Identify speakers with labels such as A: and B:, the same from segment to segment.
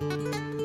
A: Música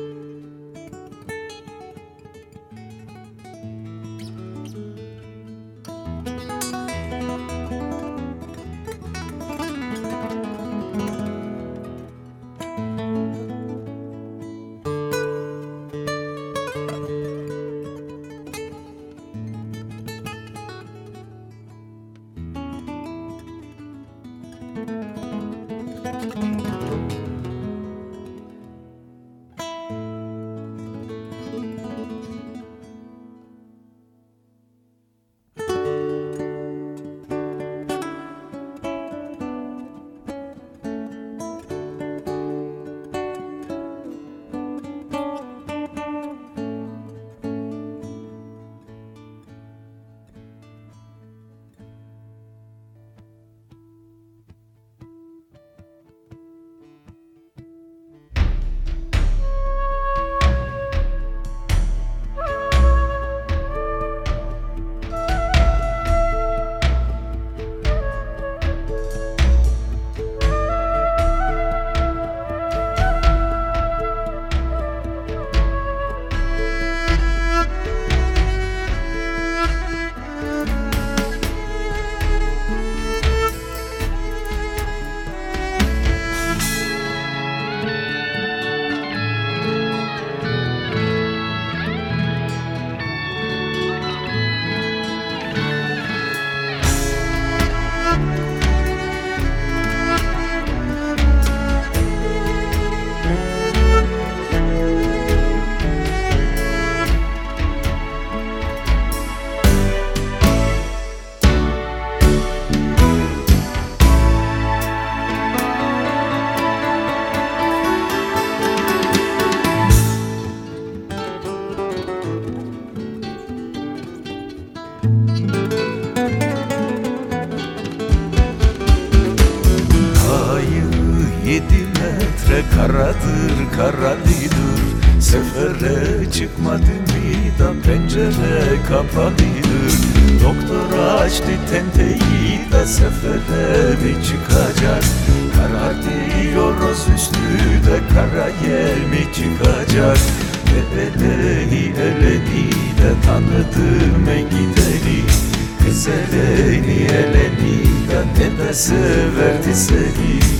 A: karadır karalidir Sefere çıkmadı mı da pencere kapalıdır. Doktor açtı tenteyi de sefere mi çıkacak? Karar diyoruz üstü de kara yer mi çıkacak? Ve eleni de tanıdım ben gideni Kız eleni eleni de ne de severdi seni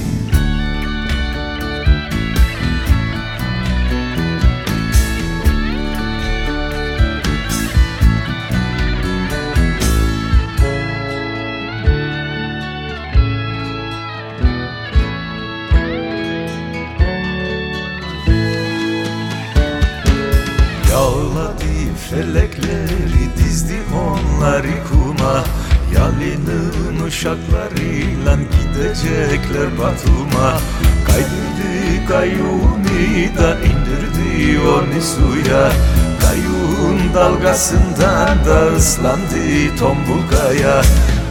A: felekleri dizdi onları kuma Yalının uşaklarıyla gidecekler Batum'a. Kaydırdı kayuni da indirdi onu suya Kayun dalgasından da ıslandı tombulkaya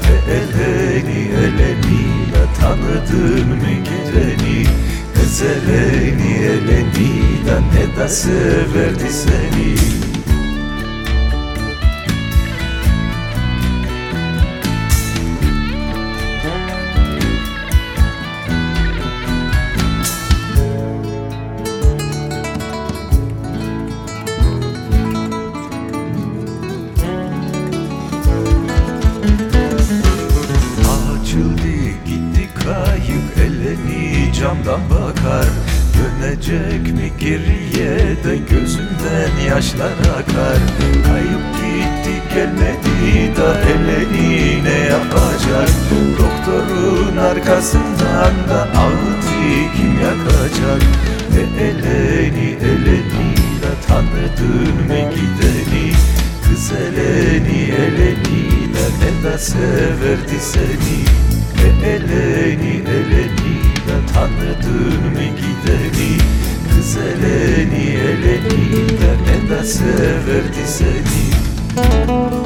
A: Ve eleni eleniyle tanıdın mı gideni Kız eleni eleni de ne de severdi seni Dönecek mi geriye de gözünden yaşlar akar? Kayıp gitti gelmedi da eleni ne yapacak? Doktorun arkasından da ağıtı kim yakacak? Ve eleni eleni de tanıdın mı gideni? Kız eleni eleni de ne severdi seni? E eleni eleni de tanıdın mı gideni? Kız eleni eleni de ne de severdi seni